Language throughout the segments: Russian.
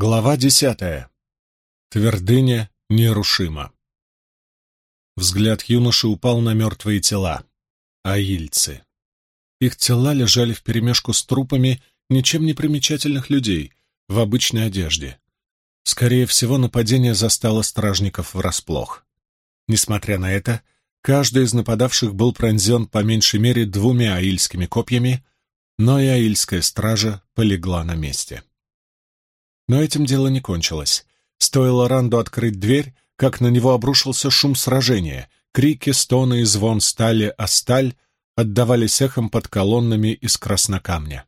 Глава десятая. Твердыня нерушима. Взгляд юноши упал на мертвые тела. Аильцы. Их тела лежали вперемешку с трупами ничем не примечательных людей в обычной одежде. Скорее всего, нападение застало стражников врасплох. Несмотря на это, каждый из нападавших был пронзен по меньшей мере двумя аильскими копьями, но и аильская стража полегла на месте. Но этим дело не кончилось. Стоило Ранду открыть дверь, как на него обрушился шум сражения. Крики, стоны и звон стали о сталь отдавались эхом под колоннами из краснокамня.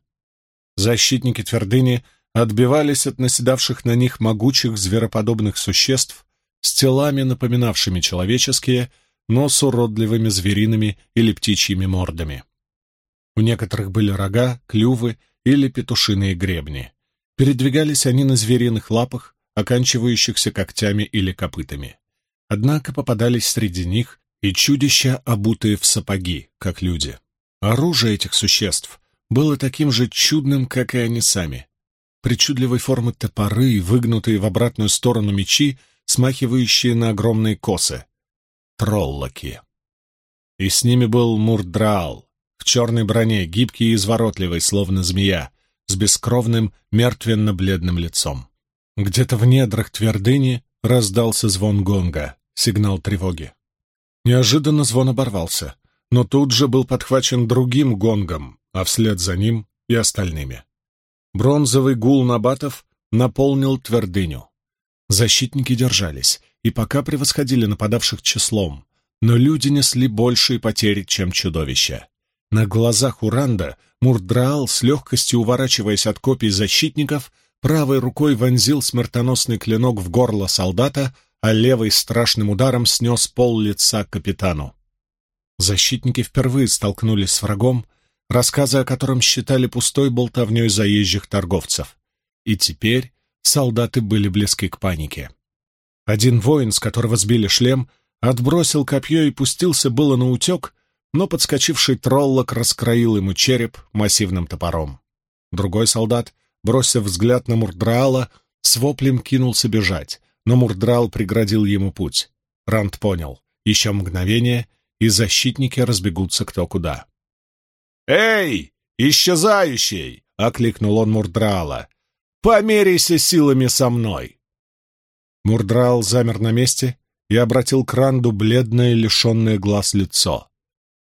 Защитники твердыни отбивались от наседавших на них могучих звероподобных существ с телами, напоминавшими человеческие, но с уродливыми звериными или птичьими мордами. У некоторых были рога, клювы или петушиные гребни. Передвигались они на звериных лапах, оканчивающихся когтями или копытами. Однако попадались среди них и чудища, обутые в сапоги, как люди. Оружие этих существ было таким же чудным, как и они сами. Причудливой формы топоры, выгнутые в обратную сторону мечи, смахивающие на огромные косы. Троллоки. И с ними был Мурдраал, в черной броне, гибкий и изворотливый, словно змея, с бескровным, мертвенно-бледным лицом. Где-то в недрах твердыни раздался звон гонга, сигнал тревоги. Неожиданно звон оборвался, но тут же был подхвачен другим гонгом, а вслед за ним и остальными. Бронзовый гул набатов наполнил твердыню. Защитники держались и пока превосходили нападавших числом, но люди несли большие потери, чем чудовища. На глазах Уранда Мурдраал, с легкостью уворачиваясь от копий защитников, правой рукой вонзил смертоносный клинок в горло солдата, а левой страшным ударом снес пол лица капитану. Защитники впервые столкнулись с врагом, рассказы о котором считали пустой болтовней заезжих торговцев. И теперь солдаты были близки к панике. Один воин, с которого сбили шлем, отбросил копье и пустился было на утек, но подскочивший троллок раскроил ему череп массивным топором. Другой солдат, бросив взгляд на Мурдраала, с воплем кинулся бежать, но Мурдрал преградил ему путь. Ранд понял. Еще мгновение, и защитники разбегутся кто куда. «Эй, исчезающий!» — окликнул он Мурдраала. «Померяйся силами со мной!» Мурдрал замер на месте и обратил к Ранду бледное, лишенное глаз лицо.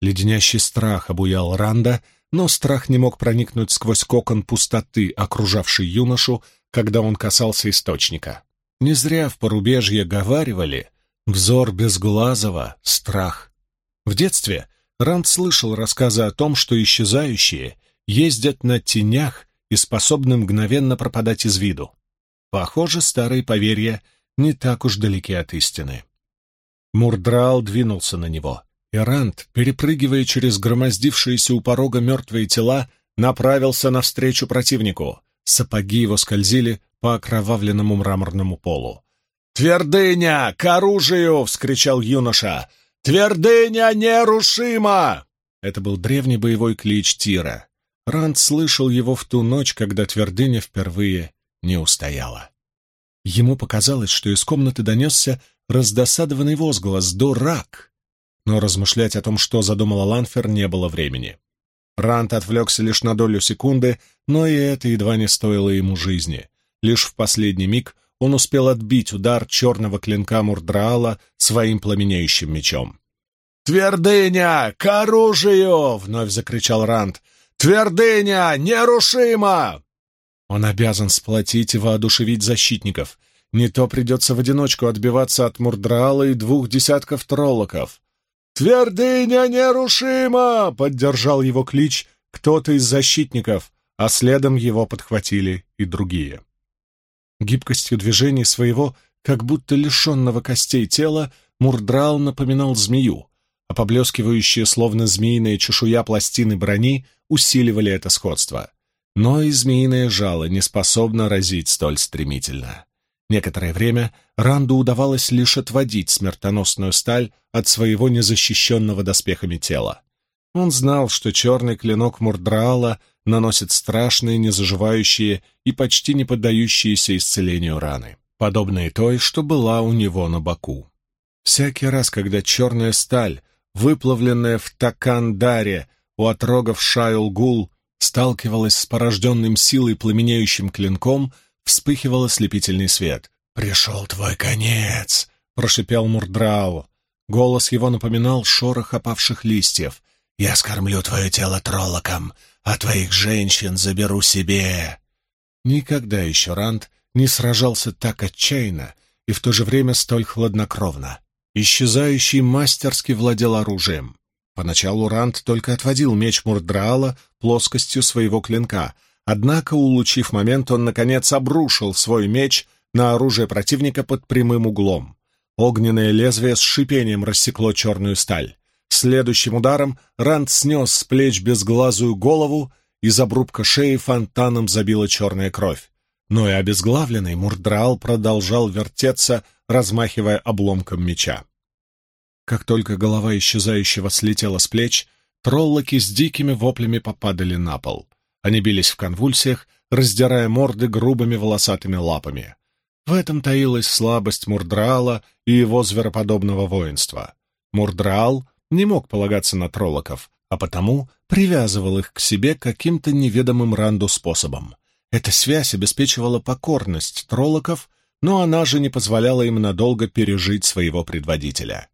Леденящий страх обуял Ранда, но страх не мог проникнуть сквозь кокон пустоты, окружавший юношу, когда он касался источника. Не зря в порубежье говаривали «взор безглазого — страх». В детстве Ранд слышал рассказы о том, что исчезающие ездят на тенях и способны мгновенно пропадать из виду. Похоже, старые поверья не так уж далеки от истины. Мурдрал двинулся на него — Ирант, перепрыгивая через громоздившиеся у порога мертвые тела, направился навстречу противнику. Сапоги его скользили по окровавленному мраморному полу. «Твердыня! К оружию!» — вскричал юноша. «Твердыня нерушима!» Это был древний боевой клич Тира. Ранд слышал его в ту ночь, когда твердыня впервые не устояла. Ему показалось, что из комнаты донесся раздосадованный возглас «Дурак!» Но размышлять о том, что задумала Ланфер, не было времени. Рант отвлекся лишь на долю секунды, но и это едва не стоило ему жизни. Лишь в последний миг он успел отбить удар черного клинка Мурдраала своим пламенеющим мечом. «Твердыня! К оружию!» — вновь закричал Рант. «Твердыня! Нерушима!» Он обязан сплотить и воодушевить защитников. Не то придется в одиночку отбиваться от Мурдраала и двух десятков троллоков. «Твердыня нерушима!» — поддержал его клич кто-то из защитников, а следом его подхватили и другие. Гибкостью движений своего, как будто лишенного костей тела, Мурдрал напоминал змею, а поблескивающие, словно змеиная чешуя пластины брони, усиливали это сходство. Но и змеиное жало не способно разить столь стремительно. Некоторое время Ранду удавалось лишь отводить смертоносную сталь от своего незащищенного доспехами тела. Он знал, что черный клинок Мурдраала наносит страшные, незаживающие и почти не поддающиеся исцелению раны, подобные той, что была у него на боку. Всякий раз, когда черная сталь, выплавленная в Такандаре у отрогов Шайл-Гул, сталкивалась с порожденным силой пламенеющим клинком, вспыхивал ослепительный свет. «Пришел твой конец!» — прошипел Мурдрау. Голос его напоминал шорох опавших листьев. «Я скормлю твое тело троллоком, а твоих женщин заберу себе!» Никогда еще Ранд не сражался так отчаянно и в то же время столь хладнокровно. Исчезающий мастерски владел оружием. Поначалу Ранд только отводил меч Мурдраала плоскостью своего клинка, однако, улучив момент, он, наконец, обрушил свой меч на оружие противника под прямым углом. Огненное лезвие с шипением рассекло черную сталь. Следующим ударом Ранд снес с плеч безглазую голову, из обрубка шеи фонтаном забила черная кровь. Но и обезглавленный Мурдраал продолжал вертеться, размахивая обломком меча. Как только голова исчезающего слетела с плеч, троллоки с дикими воплями попадали на пол. Они бились в конвульсиях, раздирая морды грубыми волосатыми лапами. В этом таилась слабость Мурдраала и его звероподобного воинства. Мурдраал не мог полагаться на троллоков, а потому привязывал их к себе каким-то неведомым Ранду способом. Эта связь обеспечивала покорность троллоков, но она же не позволяла им надолго пережить своего предводителя.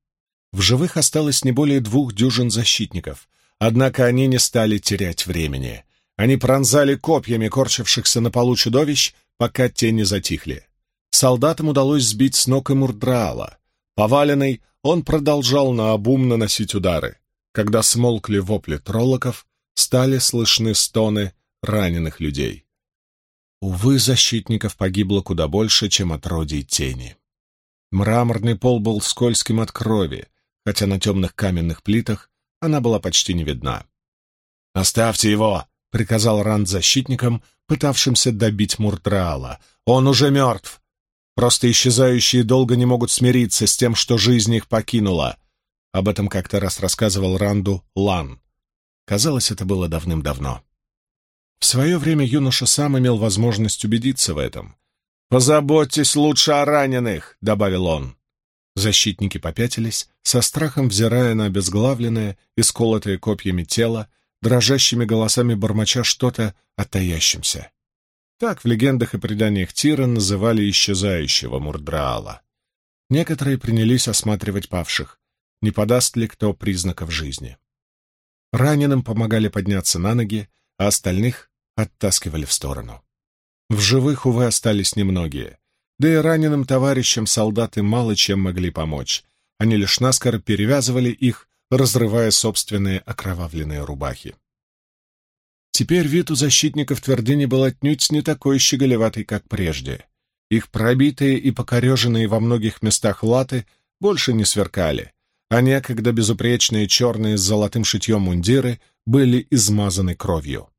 В живых осталось не более двух дюжин защитников, однако они не стали терять времени. Они пронзали копьями корчившихся на полу чудовищ, пока те не затихли. Солдатам удалось сбить с ног и Мурдраала. Поваленный, он продолжал наобум наносить удары. Когда смолкли вопли троллоков, стали слышны стоны раненых людей. Увы, защитников погибло куда больше, чем от родий тени. Мраморный пол был скользким от крови, хотя на темных каменных плитах она была почти не видна. «Оставьте его!» — приказал Ранд защитникам, пытавшимся добить Мурдраала. «Он уже мертв! Просто исчезающие долго не могут смириться с тем, что жизнь их покинула. Об этом как-то раз рассказывал Ранду Лан. Казалось, это было давным-давно. В свое время юноша сам имел возможность убедиться в этом. «Позаботьтесь лучше о раненых», — добавил он. Защитники попятились, со страхом взирая на обезглавленное и сколотое копьями тело, дрожащими голосами бормоча что-то о таящемся. Так в легендах и преданиях Тира называли исчезающего Мурдраала. Некоторые принялись осматривать павших, не подаст ли кто признаков жизни. Раненым помогали подняться на ноги, а остальных оттаскивали в сторону. В живых, увы, остались немногие, да и раненым товарищам солдаты мало чем могли помочь. Они лишь наскоро перевязывали их, разрывая собственные окровавленные рубахи. Теперь вид у защитников твердыни был отнюдь не такой щеголеватый, как прежде. Их пробитые и покореженные во многих местах латы больше не сверкали, а некогда безупречные черные с золотым шитьем мундиры были измазаны кровью.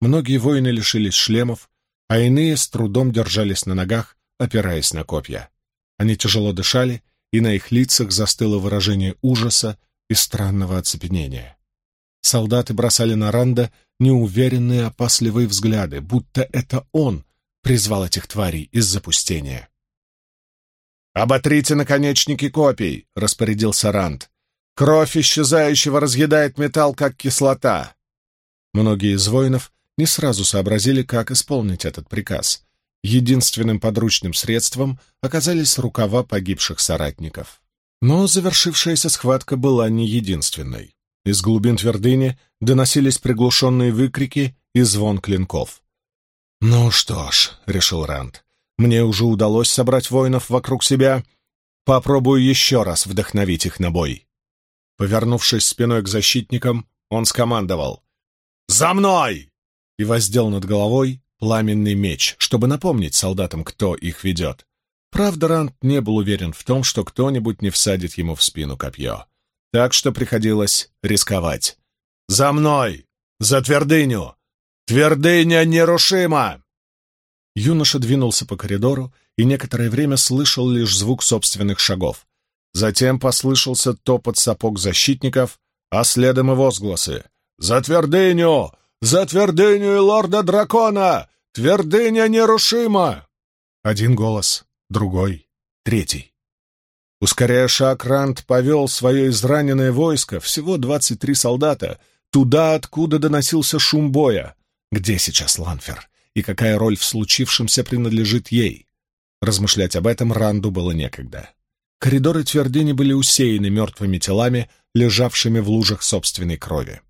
Многие воины лишились шлемов, а иные с трудом держались на ногах, опираясь на копья. Они тяжело дышали, и на их лицах застыло выражение ужаса и странного оцепенения. Солдаты бросали на Ранда неуверенные опасливые взгляды, будто это он призвал этих тварей из запустения. «Оботрите наконечники копий!» — распорядился Ранд. «Кровь исчезающего разъедает металл, как кислота!» Многие из воинов не сразу сообразили, как исполнить этот приказ. Единственным подручным средством оказались рукава погибших соратников. Но завершившаяся схватка была не единственной. Из глубин твердыни доносились приглушенные выкрики и звон клинков. «Ну что ж», — решил Ранд, — «мне уже удалось собрать воинов вокруг себя. Попробую еще раз вдохновить их на бой». Повернувшись спиной к защитникам, он скомандовал «За мной!» и воздел над головой пламенный меч, чтобы напомнить солдатам, кто их ведет. Правда, Ранд не был уверен в том, что кто-нибудь не всадит ему в спину копье так что приходилось рисковать. «За мной! За твердыню! Твердыня нерушима!» Юноша двинулся по коридору и некоторое время слышал лишь звук собственных шагов. Затем послышался топот сапог защитников, а следом и возгласы. «За твердыню! За твердыню лорда-дракона! Твердыня нерушима!» Один голос, другой, третий. Ускоряя шаг, Рант повел свое израненное войско, всего двадцать три солдата, туда, откуда доносился шум боя. Где сейчас Ланфер? И какая роль в случившемся принадлежит ей? Размышлять об этом Ранду было некогда. Коридоры твердыни были усеяны мертвыми телами, лежавшими в лужах собственной крови.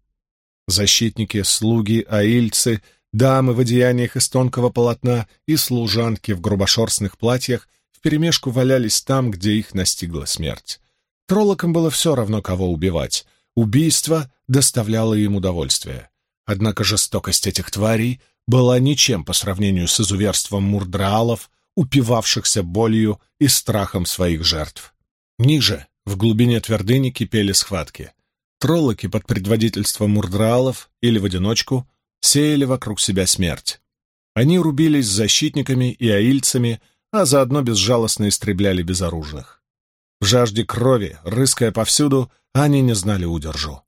Защитники, слуги, аильцы, дамы в одеяниях из тонкого полотна и служанки в грубошерстных платьях вперемешку валялись там, где их настигла смерть. Троллокам было все равно, кого убивать. Убийство доставляло им удовольствие. Однако жестокость этих тварей была ничем по сравнению с изуверством мурдраалов, упивавшихся болью и страхом своих жертв. Ниже, в глубине твердыни, кипели схватки. Троллоки под предводительством мурдраалов или в одиночку сеяли вокруг себя смерть. Они рубились с защитниками и аильцами, а заодно безжалостно истребляли безоружных. В жажде крови, рыская повсюду, они не знали удержу.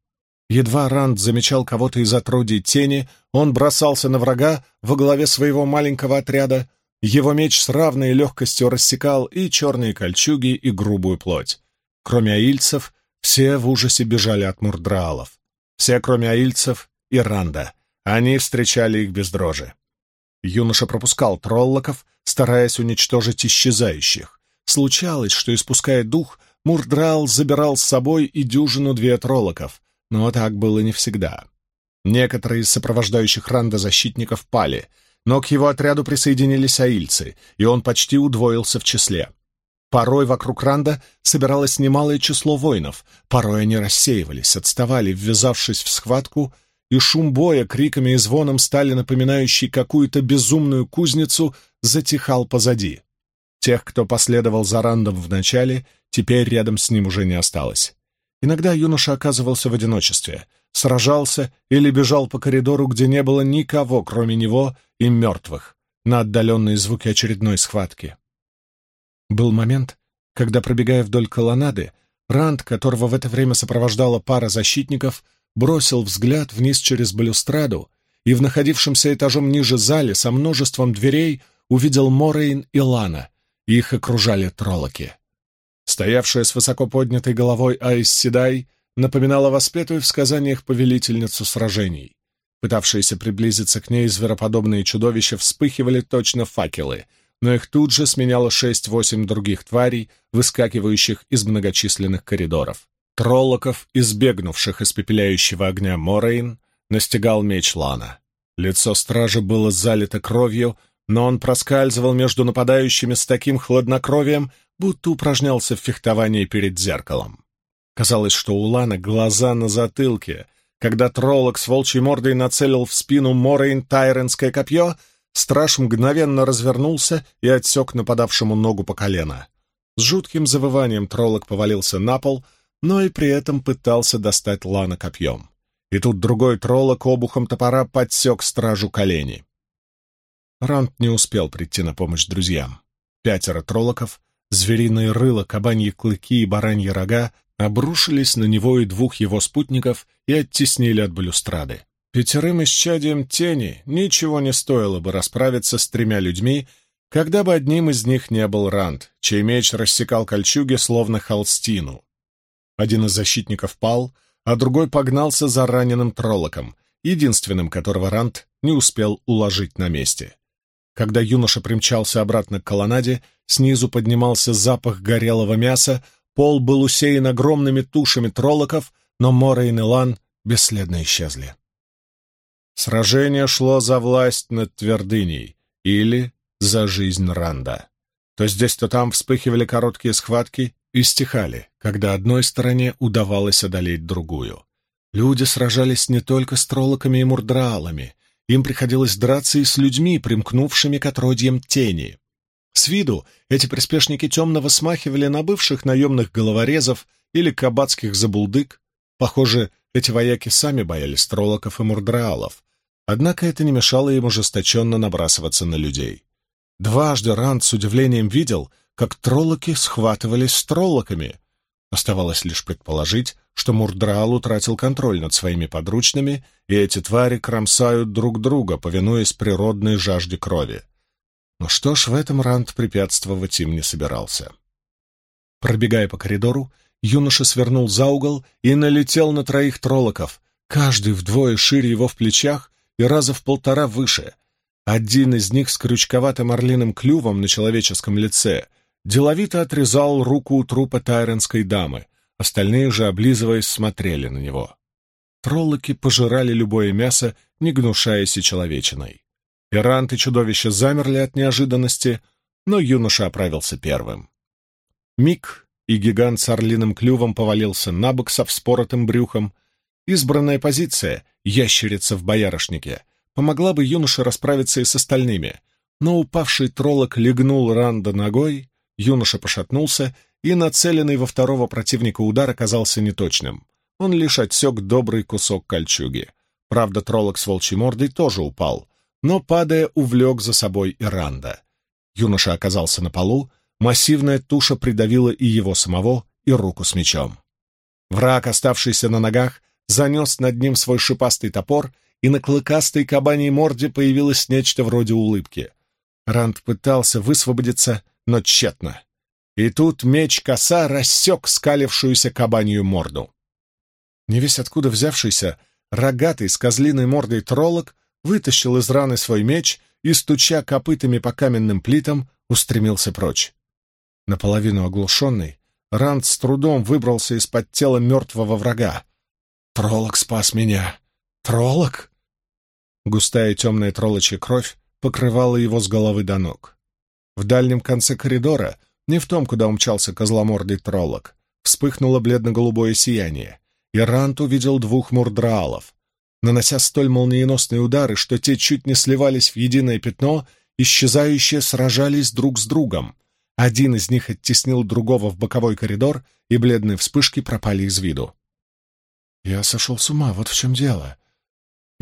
Едва Ранд замечал кого-то из отродий тени, он бросался на врага во главе своего маленького отряда. Его меч с равной легкостью рассекал и черные кольчуги, и грубую плоть. Кроме аильцев, все в ужасе бежали от мурдраалов. Все, кроме аильцев и Ранда. Они встречали их без дрожи. Юноша пропускал троллоков, стараясь уничтожить исчезающих. Случалось, что, испуская дух, Мурдрал забирал с собой и дюжину-две троллоков, но так было не всегда. Некоторые из сопровождающих Ранда защитников пали, но к его отряду присоединились аильцы, и он почти удвоился в числе. Порой вокруг Ранда собиралось немалое число воинов, порой они рассеивались, отставали, ввязавшись в схватку, и шум боя, криками и звоном стали напоминающий какую-то безумную кузницу, затихал позади. Тех, кто последовал за Рандом в начале, теперь рядом с ним уже не осталось. Иногда юноша оказывался в одиночестве, сражался или бежал по коридору, где не было никого, кроме него и мертвых, на отдаленные звуки очередной схватки. Был момент, когда, пробегая вдоль колоннады, Ранд, которого в это время сопровождала пара защитников, бросил взгляд вниз через балюстраду и в находившемся этажом ниже зале со множеством дверей увидел Морейн и Лана. Их окружали троллоки. Стоявшая с высоко поднятой головой Айс Седай напоминала воспетую в сказаниях повелительницу сражений. Пытавшиеся приблизиться к ней звероподобные чудовища вспыхивали точно факелы, но их тут же сменяло шесть-восемь других тварей, выскакивающих из многочисленных коридоров. Троллоков, избегнувших испепеляющего огня Морейн, настигал меч Лана. Лицо стража было залито кровью, но он проскальзывал между нападающими с таким хладнокровием, будто упражнялся в фехтовании перед зеркалом. Казалось, что у Лана глаза на затылке. Когда троллок с волчьей мордой нацелил в спину Морейн тайренское копье, страж мгновенно развернулся и отсек нападавшему ногу по колено. С жутким завыванием троллок повалился на пол — но и при этом пытался достать Лана копьем. И тут другой троллок обухом топора подсек стражу колени. Рант не успел прийти на помощь друзьям. Пятеро троллоков, звериные рыло, кабаньи клыки и бараньи рога обрушились на него и двух его спутников и оттеснили от балюстрады. Пятерым исчадием тени ничего не стоило бы расправиться с тремя людьми, когда бы одним из них не был Рант, чей меч рассекал кольчуги словно холстину. Один из защитников пал, а другой погнался за раненым троллоком, единственным, которого Рант не успел уложить на месте. Когда юноша примчался обратно к колоннаде, снизу поднимался запах горелого мяса, пол был усеян огромными тушами троллоков, но Мора и Нелан бесследно исчезли. Сражение шло за власть над твердыней или за жизнь Ранда. То здесь, то там вспыхивали короткие схватки, и стихали, когда одной стороне удавалось одолеть другую. Люди сражались не только с троллоками и мурдраалами, им приходилось драться и с людьми, примкнувшими к отродьям тени. С виду эти приспешники темного смахивали на бывших наемных головорезов или кабацких забулдык. Похоже, эти вояки сами боялись троллоков и мурдраалов, однако это не мешало им ожесточенно набрасываться на людей. Дважды Ранд с удивлением видел, как троллоки схватывались с троллоками. Оставалось лишь предположить, что Мурдраал утратил контроль над своими подручными, и эти твари кромсают друг друга, повинуясь природной жажде крови. Но что ж, в этом Ранд препятствовать им не собирался. Пробегая по коридору, юноша свернул за угол и налетел на троих троллоков, каждый вдвое шире его в плечах и раза в полтора выше. Один из них с крючковатым орлиным клювом на человеческом лице деловито отрезал руку у трупа тайренской дамы, остальные же, облизываясь, смотрели на него. Троллоки пожирали любое мясо, не гнушаясь и человечиной. Ирант и чудовища замерли от неожиданности, но юноша оправился первым. Миг, и гигант с орлиным клювом повалился на бок со вспоротым брюхом. Избранная позиция, ящерица в боярышнике, помогла бы юноше расправиться и с остальными, но упавший троллок легнул Ранда ногой, юноша пошатнулся, и нацеленный во второго противника удар оказался неточным. Он лишь отсек добрый кусок кольчуги. Правда, троллок с волчьей мордой тоже упал, но, падая, увлек за собой Иранда. Юноша оказался на полу, массивная туша придавила и его самого, и руку с мечом. Враг, оставшийся на ногах, занес над ним свой шипастый топор, и на клыкастой кабаней морде появилось нечто вроде улыбки. Ранд пытался высвободиться, но тщетно. И тут меч-коса рассек скалившуюся кабанью морду. Не весь откуда взявшийся, рогатый с козлиной мордой троллок вытащил из раны свой меч и, стуча копытами по каменным плитам, устремился прочь. Наполовину оглушенный, Ранд с трудом выбрался из-под тела мертвого врага. «Троллок спас меня! Троллок!» Густая темная троллочья кровь покрывала его с головы до ног. В дальнем конце коридора, не в том, куда умчался козломордый троллок, вспыхнуло бледно-голубое сияние, и Рант увидел двух мурдраалов. Нанося столь молниеносные удары, что те чуть не сливались в единое пятно, исчезающие сражались друг с другом. Один из них оттеснил другого в боковой коридор, и бледные вспышки пропали из виду. «Я сошел с ума, вот в чем дело»,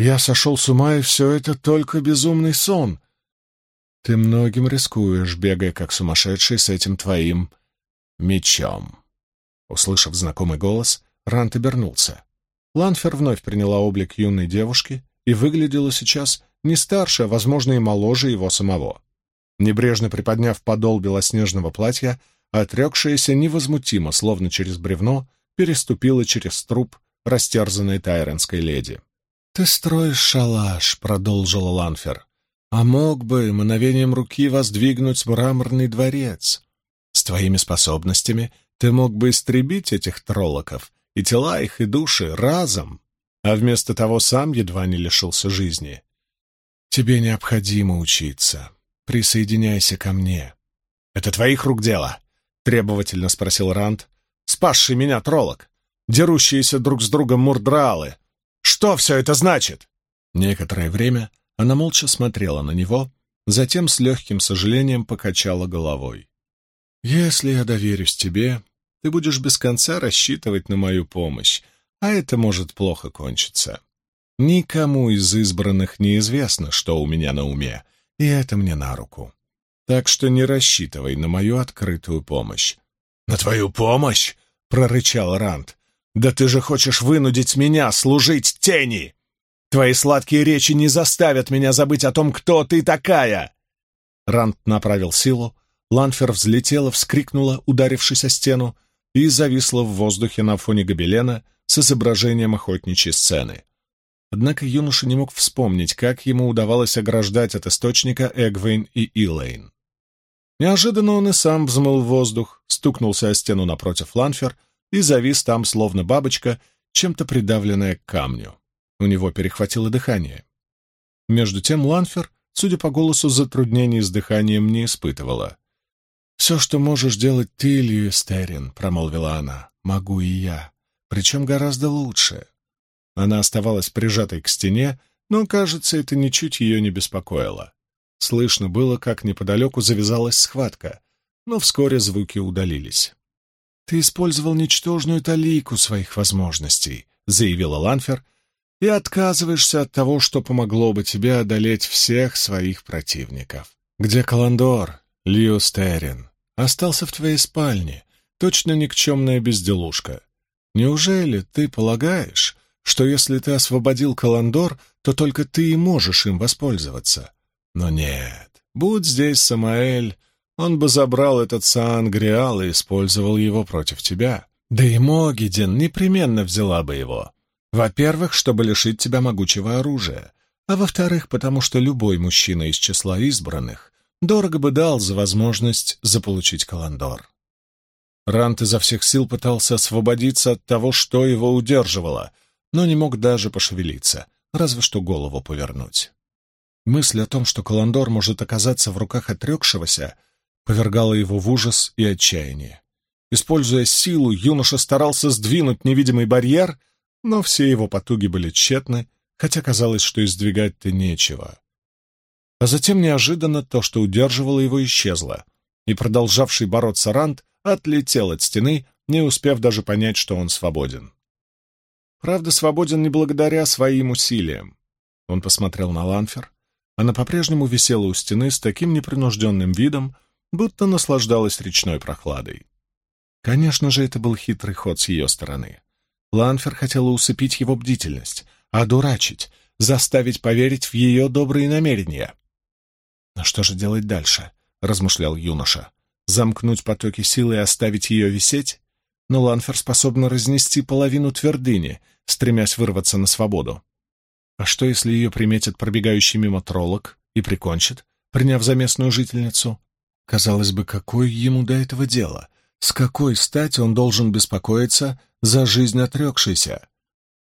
я сошел с ума, и все это только безумный сон. Ты многим рискуешь, бегая как сумасшедший с этим твоим мечом. Услышав знакомый голос, Рант обернулся. Ланфер вновь приняла облик юной девушки и выглядела сейчас не старше, а, возможно, и моложе его самого. Небрежно приподняв подол белоснежного платья, отрекшаяся невозмутимо, словно через бревно, переступила через труп растерзанной тайренской леди. «Ты строишь шалаш», — продолжил Ланфер. «А мог бы мгновением руки воздвигнуть мраморный дворец. С твоими способностями ты мог бы истребить этих троллоков, и тела их, и души разом, а вместо того сам едва не лишился жизни. Тебе необходимо учиться. Присоединяйся ко мне». «Это твоих рук дело?» — требовательно спросил Ранд. «Спасший меня троллок, дерущиеся друг с другом мурдраалы, что все это значит?» Некоторое время она молча смотрела на него, затем с легким сожалением покачала головой. «Если я доверюсь тебе, ты будешь без конца рассчитывать на мою помощь, а это может плохо кончиться. Никому из избранных неизвестно, что у меня на уме, и это мне на руку. Так что не рассчитывай на мою открытую помощь». «На твою помощь?» — прорычал Ранд. Да ты же хочешь вынудить меня служить тени! Твои сладкие речи не заставят меня забыть о том, кто ты такая!» Рант направил силу, Ланфер взлетела, вскрикнула, ударившись о стену, и зависла в воздухе на фоне гобелена с изображением охотничьей сцены. Однако юноша не мог вспомнить, как ему удавалось ограждать от источника Эгвейн и Илэйн. Неожиданно он и сам взмыл воздух, стукнулся о стену напротив Ланфер — и завис там, словно бабочка, чем-то придавленная к камню. У него перехватило дыхание. Между тем Ланфер, судя по голосу, затруднений с дыханием не испытывала. «Все, что можешь делать ты, Льюистерин», — промолвила она, — «могу и я, причем гораздо лучше». Она оставалась прижатой к стене, но, кажется, это ничуть ее не беспокоило. Слышно было, как неподалеку завязалась схватка, но вскоре звуки удалились. «Ты использовал ничтожную талику своих возможностей», — заявила Ланфер, «и отказываешься от того, что помогло бы тебе одолеть всех своих противников. Где Каландор, Лиостерин? Остался в твоей спальне. Точно никчемная безделушка. Неужели ты полагаешь, что если ты освободил Каландор, то только ты и можешь им воспользоваться? Но нет, будь здесь Самаэль, он бы забрал этот Саангриал и использовал его против тебя. Да и Могиден непременно взяла бы его. Во-первых, чтобы лишить тебя могучего оружия, а во-вторых, потому что любой мужчина из числа избранных дорого бы дал за возможность заполучить Каландор. Рант изо всех сил пытался освободиться от того, что его удерживало, но не мог даже пошевелиться, разве что голову повернуть. Мысль о том, что Каландор может оказаться в руках отрекшегося, повергала его в ужас и отчаяние. Используя силу, юноша старался сдвинуть невидимый барьер, но все его потуги были тщетны, хотя казалось, что издвигать-то нечего. А затем неожиданно то, что удерживало его, исчезло, и продолжавший бороться Рант отлетел от стены, не успев даже понять, что он свободен. Правда, свободен не благодаря своим усилиям. Он посмотрел на Ланфер. Она по-прежнему висела у стены с таким непринужденным видом, будто наслаждалась речной прохладой. Конечно же, это был хитрый ход с ее стороны. Ланфер хотела усыпить его бдительность, одурачить, заставить поверить в ее добрые намерения. «Но что же делать дальше?» — размышлял юноша. «Замкнуть потоки силы и оставить ее висеть? Но Ланфер способна разнести половину твердыни, стремясь вырваться на свободу. А что, если ее приметит пробегающий мимо троллок и прикончит, приняв за местную жительницу? Казалось бы, какое ему до этого дело? С какой стати он должен беспокоиться за жизнь отрекшейся?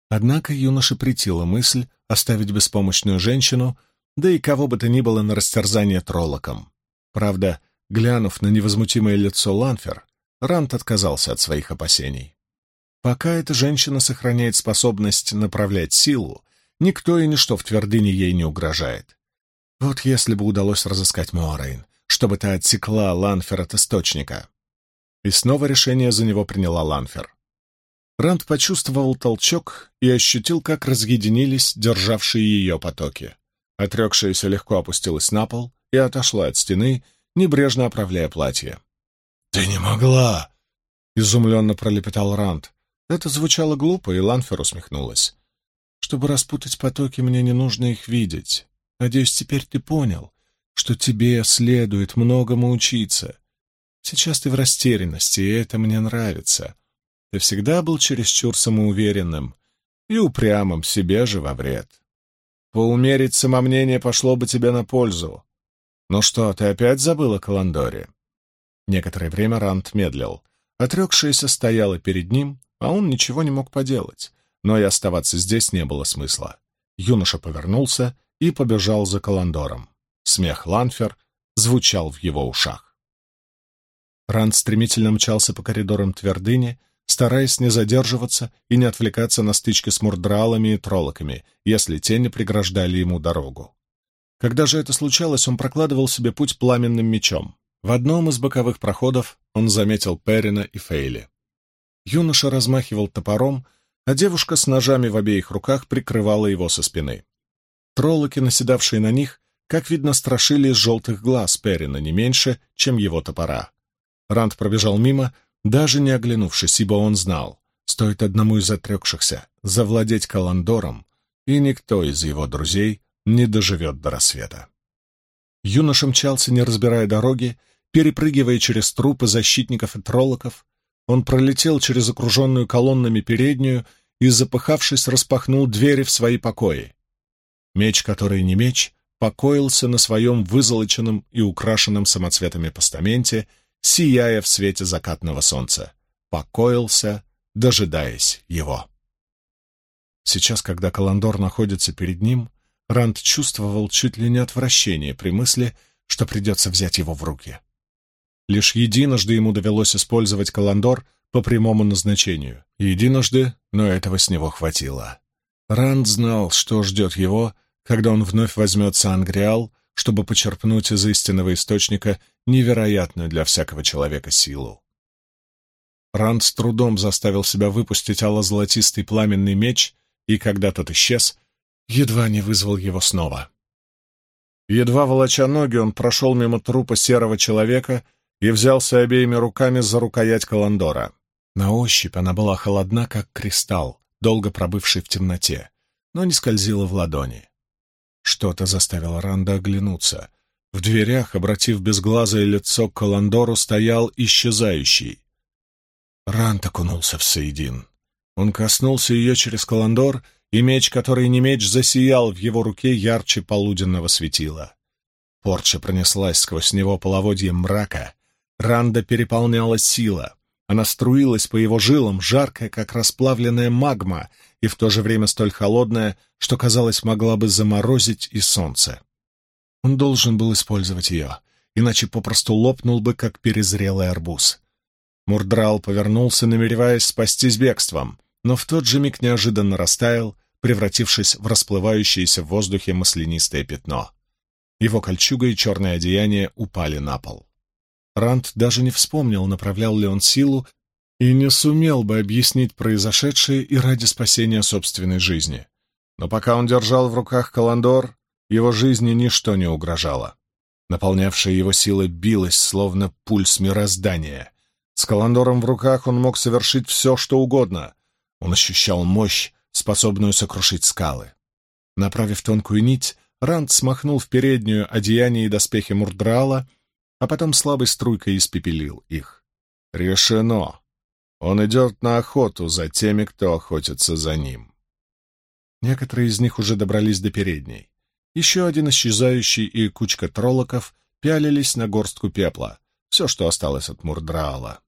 Однако юноше притила мысль оставить беспомощную женщину, да и кого бы то ни было на растерзание троллоком. Правда, глянув на невозмутимое лицо Ланфер, Рант отказался от своих опасений. Пока эта женщина сохраняет способность направлять силу, никто и ничто в твердыне ей не угрожает. Вот если бы удалось разыскать Муарейн, чтобы та отсекла Ланфер от источника. И снова решение за него приняла Ланфер. Ранд почувствовал толчок и ощутил, как разъединились державшие ее потоки. Отрекшаяся легко опустилась на пол и отошла от стены, небрежно оправляя платье. «Ты не могла!» — изумленно пролепетал Ранд. Это звучало глупо, и Ланфер усмехнулась. «Чтобы распутать потоки, мне не нужно их видеть. Надеюсь, теперь ты понял, что тебе следует многому учиться. Сейчас ты в растерянности, и это мне нравится. Ты всегда был чересчур самоуверенным и упрямым себе же во вред. Поумерить самомнение пошло бы тебе на пользу. Ну что, ты опять забыла о Каландоре?» Некоторое время Рант медлил. Отрекшаяся стояла перед ним, а он ничего не мог поделать. Но и оставаться здесь не было смысла. Юноша повернулся и побежал за Каландором. Смех Ланфер звучал в его ушах. Ранд стремительно мчался по коридорам твердыни, стараясь не задерживаться и не отвлекаться на стычки с мурдралами и троллоками, если те не преграждали ему дорогу. Когда же это случалось, он прокладывал себе путь пламенным мечом. В одном из боковых проходов он заметил Перина и Фейли. Юноша размахивал топором, а девушка с ножами в обеих руках прикрывала его со спины. Троллоки, наседавшие на них, как видно, страшили из желтых глаз Перина не меньше, чем его топора. Ранд пробежал мимо, даже не оглянувшись, ибо он знал, стоит одному из отрекшихся завладеть Каландором, и никто из его друзей не доживет до рассвета. Юноша мчался, не разбирая дороги, перепрыгивая через трупы защитников и троллоков. Он пролетел через окруженную колоннами переднюю и, запыхавшись, распахнул двери в свои покои. Меч, который не меч, покоился на своем вызолоченном и украшенном самоцветами постаменте сияя в свете закатного солнца, покоился, дожидаясь его. Сейчас, когда Каландор находится перед ним, Ранд чувствовал чуть ли не отвращение при мысли, что придется взять его в руки. Лишь единожды ему довелось использовать Каландор по прямому назначению. Единожды, но этого с него хватило. Ранд знал, что ждет его, когда он вновь возьмет Сан-Гриал чтобы почерпнуть из истинного источника невероятную для всякого человека силу. Ранд с трудом заставил себя выпустить ало-золотистый пламенный меч, и когда тот исчез, едва не вызвал его снова. Едва волоча ноги, он прошел мимо трупа серого человека и взялся обеими руками за рукоять Каландора. На ощупь она была холодна, как кристалл, долго пробывший в темноте, но не скользила в ладони. Что-то заставило Ранда оглянуться. В дверях, обратив безглазое лицо к Каландору, стоял исчезающий. Ранд окунулся в Саидин. Он коснулся ее через Каландор, и меч, который не меч, засиял в его руке ярче полуденного светила. Порча пронеслась сквозь него половодьем мрака. Ранда переполняла сила. Она струилась по его жилам, жаркая, как расплавленная магма, и в то же время столь холодная, что, казалось, могла бы заморозить и солнце. Он должен был использовать ее, иначе попросту лопнул бы, как перезрелый арбуз. Мурдрал повернулся, намереваясь спастись бегством, но в тот же миг неожиданно растаял, превратившись в расплывающееся в воздухе маслянистое пятно. Его кольчуга и черное одеяние упали на пол. Ранд даже не вспомнил, направлял ли он силу, и не сумел бы объяснить произошедшее и ради спасения собственной жизни. Но пока он держал в руках Каландор, его жизни ничто не угрожало. Наполнявшая его сила билась, словно пульс мироздания. С Каландором в руках он мог совершить все, что угодно. Он ощущал мощь, способную сокрушить скалы. Направив тонкую нить, Ранд смахнул в переднюю одеяние и доспехи Мурдрала, а потом слабой струйкой испепелил их. Решено. Он идет на охоту за теми, кто охотится за ним. Некоторые из них уже добрались до передней. Еще один исчезающий и кучка троллоков пялились на горстку пепла, все, что осталось от Мурдраала.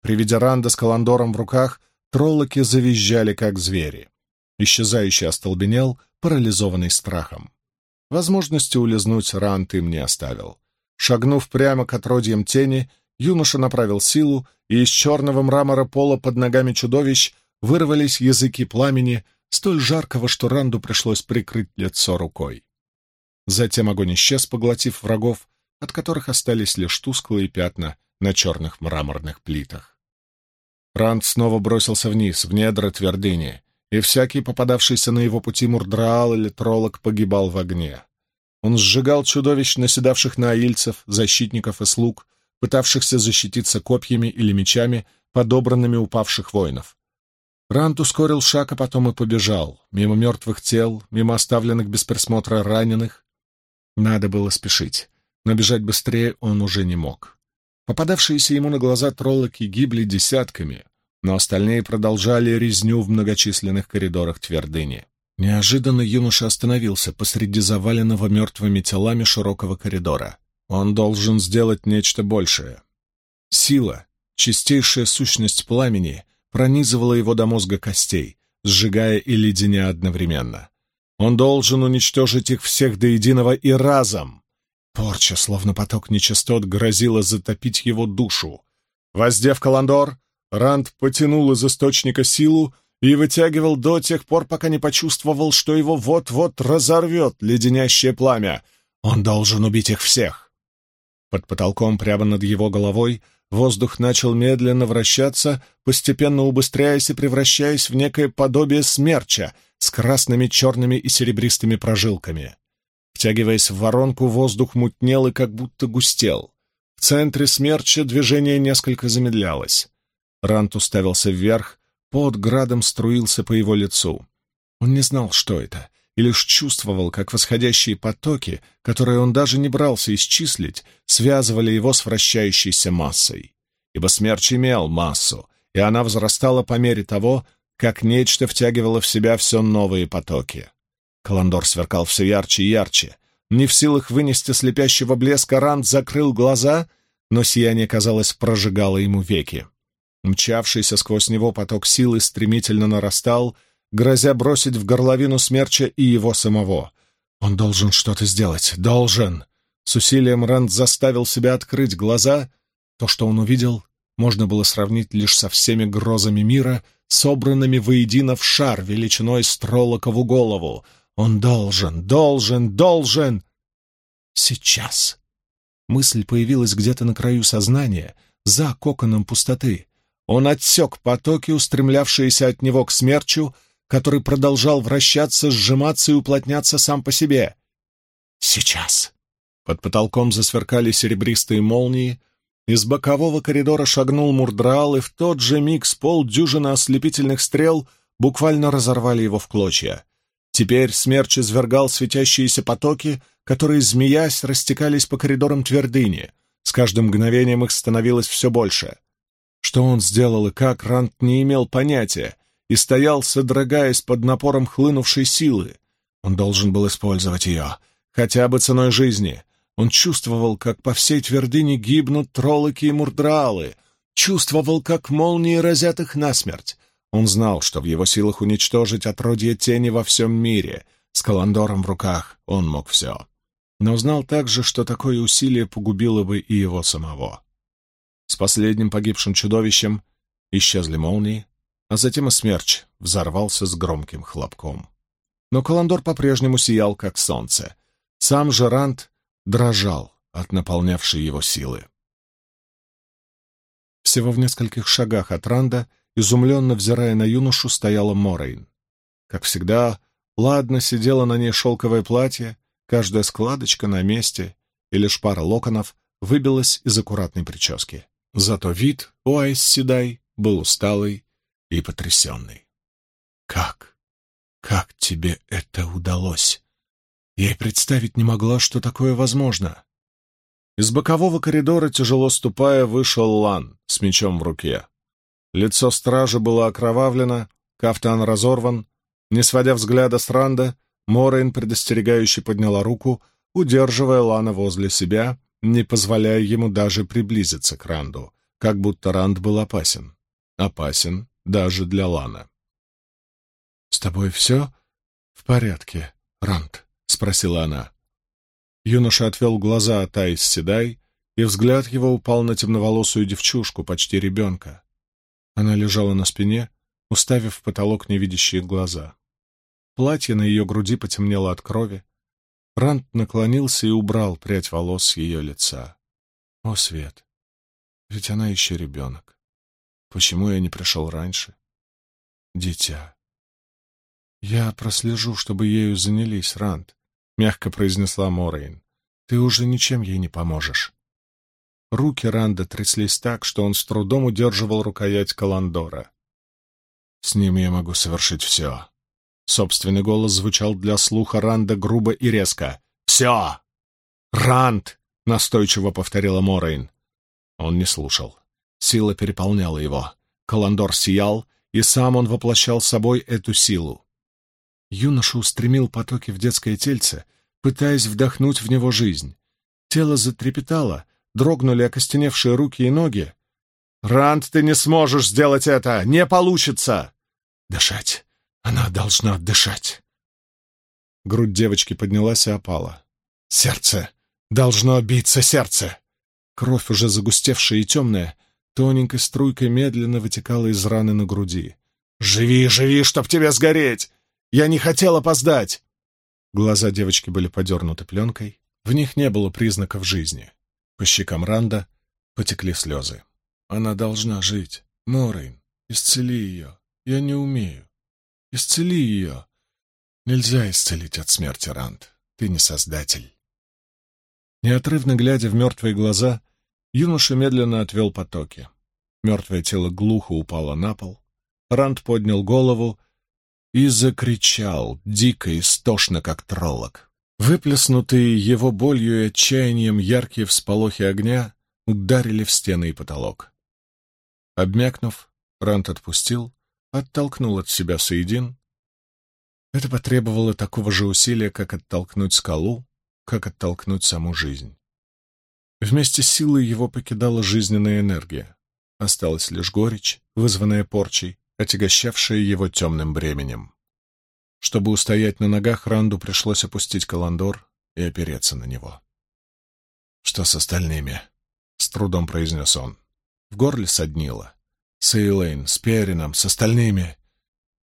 При виде Ранда с Каландором в руках, троллоки завизжали, как звери. Исчезающий остолбенел, парализованный страхом. Возможности улизнуть Ранд им не оставил. Шагнув прямо к отродьям тени, юноша направил силу, и из черного мрамора пола под ногами чудовищ вырвались языки пламени, столь жаркого, что Ранду пришлось прикрыть лицо рукой. Затем огонь исчез, поглотив врагов, от которых остались лишь тусклые пятна на черных мраморных плитах. Ранд снова бросился вниз, в недра твердыни, и всякий попадавшийся на его пути мурдраал или троллок погибал в огне. Он сжигал чудовищ, наседавших на аильцев, защитников и слуг, пытавшихся защититься копьями или мечами, подобранными упавших воинов. Рант ускорил шаг, а потом и побежал, мимо мертвых тел, мимо оставленных без присмотра раненых. Надо было спешить, но бежать быстрее он уже не мог. Попадавшиеся ему на глаза троллоки гибли десятками, но остальные продолжали резню в многочисленных коридорах твердыни. Неожиданно юноша остановился посреди заваленного мертвыми телами широкого коридора. Он должен сделать нечто большее. Сила, чистейшая сущность пламени, пронизывала его до мозга костей, сжигая и леденя одновременно. Он должен уничтожить их всех до единого и разом. Порча, словно поток нечистот, грозила затопить его душу. Воздев каландор, Ранд потянул из источника силу и вытягивал до тех пор, пока не почувствовал, что его вот-вот разорвет леденящее пламя. Он должен убить их всех. Под потолком прямо над его головой воздух начал медленно вращаться, постепенно убыстряясь и превращаясь в некое подобие смерча с красными, черными и серебристыми прожилками. Втягиваясь в воронку, воздух мутнел и как будто густел. В центре смерча движение несколько замедлялось. Рант уставился вверх, под градом струился по его лицу. Он не знал, что это, и лишь чувствовал, как восходящие потоки, которые он даже не брался исчислить, связывали его с вращающейся массой. Ибо смерч имел массу, и она возрастала по мере того, как нечто втягивало в себя все новые потоки. Каландор сверкал все ярче и ярче. Не в силах вынести слепящего блеска, Ранд закрыл глаза, но сияние, казалось, прожигало ему веки. Мчавшийся сквозь него поток силы стремительно нарастал — грозя бросить в горловину смерча и его самого. Он должен что-то сделать, должен. С усилием Рэнд заставил себя открыть глаза. То, что он увидел, можно было сравнить лишь со всеми грозами мира, собранными воедино в шар величиной с троллокову голову. Он должен, должен, должен! Сейчас! Мысль появилась где-то на краю сознания, за коконом пустоты. Он отсек потоки, устремлявшиеся от него к смерчу, который продолжал вращаться, сжиматься и уплотняться сам по себе. Сейчас. Под потолком засверкали серебристые молнии, Из бокового коридора шагнул Мурдраал, и в тот же миг с полдюжины ослепительных стрел буквально разорвали его в клочья. Теперь смерч извергал светящиеся потоки, которые, змеясь, растекались по коридорам твердыни. С каждым мгновением их становилось все больше. Что он сделал и как, Рант не имел понятия, и стоял, содрогаясь под напором хлынувшей силы. Он должен был использовать ее, хотя бы ценой жизни. Он чувствовал, как по всей твердыне гибнут троллоки и мурдралы, чувствовал, как молнии разят их насмерть. Он знал, что в его силах уничтожить отродье тени во всем мире. С Каландором в руках он мог все. Но знал также, что такое усилие погубило бы и его самого. С последним погибшим чудовищем исчезли молнии, а затем и смерч взорвался с громким хлопком. Но Каландор по-прежнему сиял, как солнце. Сам же Рант дрожал от наполнявшей его силы. Всего в нескольких шагах от Ранда, изумленно взирая на юношу, стояла Морейн. Как всегда, ладно сидела на ней шелковое платье, каждая складочка на месте, и лишь пара локонов выбилась из аккуратной прически. Зато вид у Айс Седай был усталый и потрясенный. «Как? Как тебе это удалось?» Я и представить не могла, что такое возможно. Из бокового коридора, тяжело ступая, вышел Лан с мечом в руке. Лицо стража было окровавлено, кафтан разорван. Не сводя взгляда с Ранда, Морейн предостерегающе подняла руку, удерживая Лана возле себя, не позволяя ему даже приблизиться к Ранду, как будто Ранд был опасен. Опасен даже для Лана. «С тобой все в порядке, Ранд?» — спросила она. Юноша отвел глаза от Айс Седай, и взгляд его упал на темноволосую девчушку, почти ребенка. Она лежала на спине, уставив в потолок невидящие глаза. Платье на ее груди потемнело от крови. Рант наклонился и убрал прядь волос с ее лица. О, Свет! Ведь она еще ребенок. Почему я не пришел раньше? Дитя. Я прослежу, чтобы ею занялись, Рант, — мягко произнесла Морейн. Ты уже ничем ей не поможешь. Руки Ранда тряслись так, что он с трудом удерживал рукоять Каландора. «С ним я могу совершить все». Собственный голос звучал для слуха Ранда грубо и резко. «Все!» «Ранд!» — настойчиво повторила Морейн. Он не слушал. Сила переполняла его. Каландор сиял, и сам он воплощал собой эту силу. Юноша устремил потоки в детское тельце, пытаясь вдохнуть в него жизнь. Тело затрепетало, дрогнули окостеневшие руки и ноги. «Ранд, ты не сможешь сделать это! Не получится!» «Дышать! Она должна дышать!» Грудь девочки поднялась и опала. «Сердце! Должно биться сердце!» Кровь, уже загустевшая и темная, тоненькой струйкой медленно вытекала из раны на груди. «Живи, живи, чтоб тебе сгореть! Я не хотел опоздать!» Глаза девочки были подернуты пленкой, в них не было признаков жизни. По щекам Ранда потекли слезы. «Она должна жить. Морейн, исцели ее. Я не умею. Исцели ее. Нельзя исцелить от смерти, Ранд. Ты не создатель». Неотрывно глядя в мертвые глаза, Юноша медленно отвел потоки. Мертвое тело глухо упало на пол. Ранд поднял голову и закричал, дико и стошно, как троллок. Выплеснутые его болью и отчаянием яркие всполохи огня ударили в стены и потолок. Обмякнув, Рант отпустил, оттолкнул от себя Саидин. Это потребовало такого же усилия, как оттолкнуть скалу, как оттолкнуть саму жизнь. Вместе с силой его покидала жизненная энергия. Осталась лишь горечь, вызванная порчей, отягощавшая его темным бременем. Чтобы устоять на ногах, Ранду пришлось опустить каландор и опереться на него. «Что с остальными?» — с трудом произнес он. В горле соднило. «С Эйлейн, с Перином, с остальными.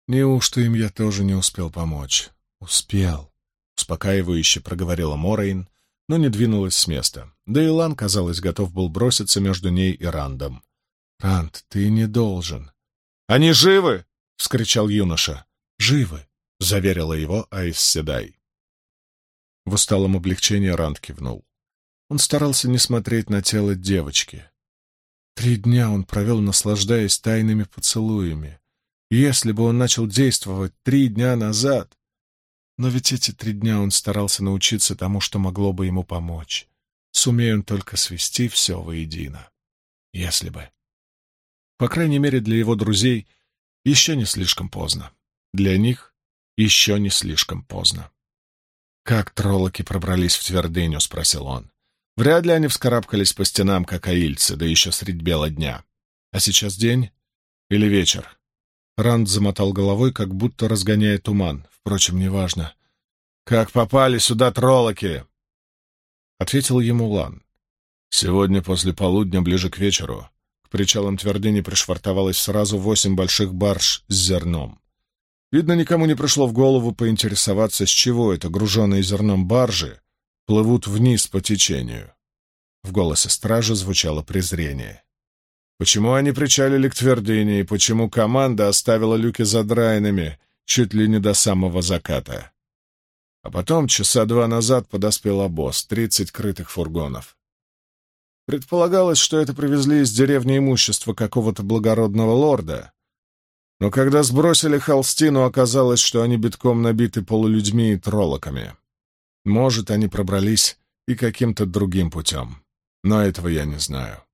Неужто им я тоже не успел помочь?» «Успел», — успокаивающе проговорила Морейн, но не двинулась с места. Да и Лан, казалось, готов был броситься между ней и Рандом. «Ранд, ты не должен». «Они живы!» — вскричал юноша. «Живы!» — заверила его Айс Седай. В усталом облегчении Ранд кивнул. Он старался не смотреть на тело девочки. Три дня он провел, наслаждаясь тайными поцелуями. Если бы он начал действовать три дня назад... Но ведь эти три дня он старался научиться тому, что могло бы ему помочь. Сумея он только свести все воедино. Если бы. По крайней мере, для его друзей еще не слишком поздно. Для них еще не слишком поздно. «Как троллоки пробрались в твердыню?» — спросил он. «Вряд ли они вскарабкались по стенам, как аильцы, да еще средь бела дня. А сейчас день или вечер?» Ранд замотал головой, как будто разгоняя туман. Впрочем, неважно. «Как попали сюда троллоки?» Ответил ему Лан. «Сегодня после полудня, ближе к вечеру, к причалам твердыни пришвартовалось сразу восемь больших барж с зерном. Видно, никому не пришло в голову поинтересоваться, с чего это груженные зерном баржи плывут вниз по течению. В голосе стражи звучало презрение. Почему они причалили к твердыне, и почему команда оставила люки задраенными чуть ли не до самого заката? А потом, часа два назад, подоспел обоз, тридцать крытых фургонов. Предполагалось, что это привезли из деревни имущество какого-то благородного лорда, но когда сбросили холстину, оказалось, что они битком набиты полулюдьми и троллоками. Может, они пробрались и каким-то другим путем, но этого я не знаю.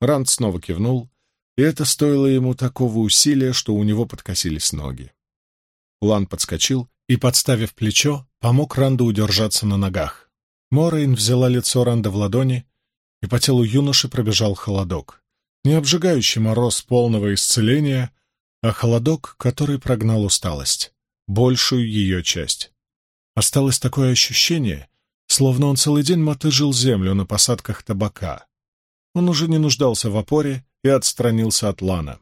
Ранд снова кивнул, и это стоило ему такого усилия, что у него подкосились ноги. Лан подскочил и, подставив плечо, помог Ранду удержаться на ногах. Морейн взяла лицо Ранда в ладони, и по телу юноши пробежал холодок. Не обжигающий мороз полного исцеления, а холодок, который прогнал усталость, большую ее часть. Осталось такое ощущение, словно он целый день мотыжил землю на посадках табака. Он уже не нуждался в опоре и отстранился от Лана.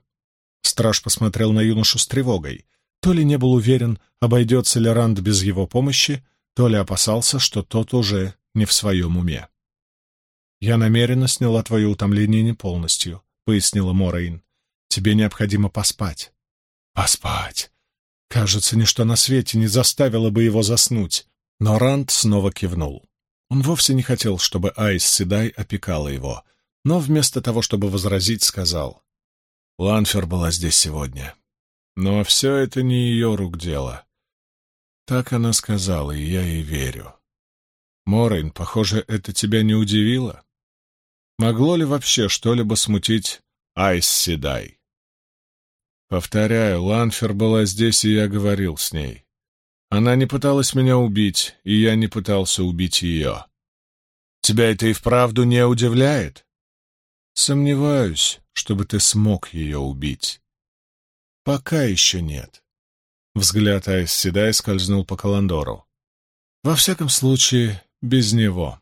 Страж посмотрел на юношу с тревогой. То ли не был уверен, обойдется ли Ранд без его помощи, то ли опасался, что тот уже не в своем уме. «Я намеренно сняла твое утомление не полностью», — пояснила Морейн. Тебе необходимо поспать. Поспать. Кажется, ничто на свете не заставило бы его заснуть. Но Ранд снова кивнул. Он вовсе не хотел, чтобы Айс Седай опекала его, но вместо того, чтобы возразить, сказал. Ланфер была здесь сегодня. Но все это не ее рук дело. Так она сказала, и я ей верю. Морейн, похоже, это тебя не удивило? Могло ли вообще что-либо смутить Айс Седай? Повторяю, Ланфер была здесь, и я говорил с ней. Она не пыталась меня убить, и я не пытался убить ее. Тебя это и вправду не удивляет? Сомневаюсь, чтобы ты смог ее убить. Пока еще нет. Взгляд Айс Седай скользнул по Каландору. Во всяком случае, без него.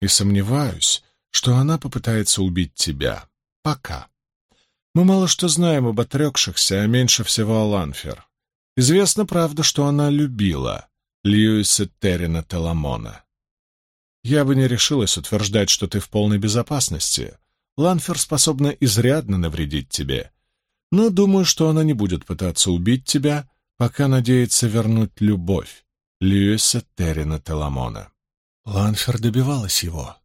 И сомневаюсь, что она попытается убить тебя. Пока. Мы мало что знаем об отрекшихся, а меньше всего о Ланфер. Известно, правда, что она любила Льюиса Террина Теламона. Я бы не решилась утверждать, что ты в полной безопасности. Ланфер способна изрядно навредить тебе. Но думаю, что она не будет пытаться убить тебя, пока надеется вернуть любовь Льюиса Террина Теламона. Ланфер добивалась его.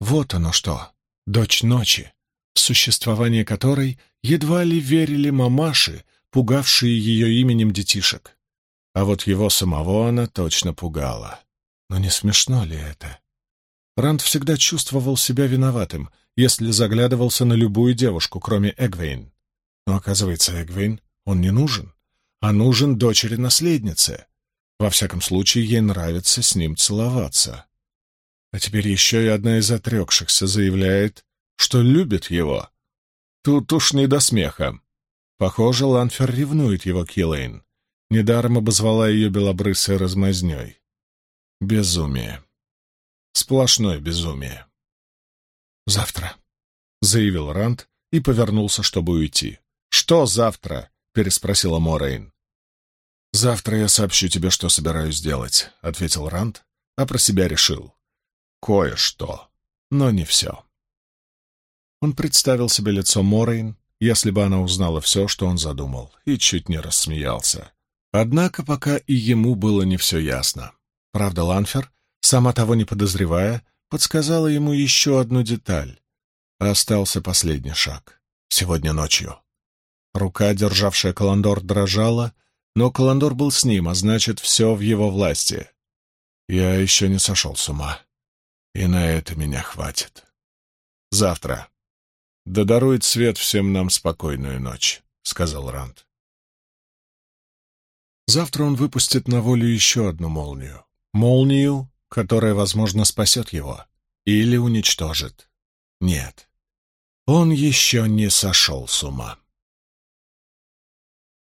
Вот оно что, дочь ночи в существование которой едва ли верили мамаши, пугавшие ее именем детишек. А вот его самого она точно пугала. Но не смешно ли это? Ранд всегда чувствовал себя виноватым, если заглядывался на любую девушку, кроме Эгвейн. Но, оказывается, Эгвейн он не нужен, а нужен дочери-наследнице. Во всяком случае, ей нравится с ним целоваться. А теперь еще и одна из отрекшихся заявляет, что любит его. Тут уж не до смеха. Похоже, Ланфер ревнует его Киллейн. Недаром обозвала ее белобрысой размазней. Безумие. Сплошное безумие. «Завтра», — заявил Ранд и повернулся, чтобы уйти. «Что завтра?» — переспросила Морейн. «Завтра я сообщу тебе, что собираюсь делать», — ответил Ранд, а про себя решил. «Кое-что, но не все». Он представил себе лицо Морейн, если бы она узнала все, что он задумал, и чуть не рассмеялся. Однако пока и ему было не все ясно. Правда, Ланфер, сама того не подозревая, подсказала ему еще одну деталь. Остался последний шаг. Сегодня ночью. Рука, державшая Каландор, дрожала, но Каландор был с ним, а значит, все в его власти. Я еще не сошел с ума, и на это меня хватит. Завтра. Да дарует свет всем нам спокойную ночь, — сказал Ранд. Завтра он выпустит на волю еще одну молнию. Молнию, которая, возможно, спасет его. Или уничтожит. Нет, он еще не сошел с ума.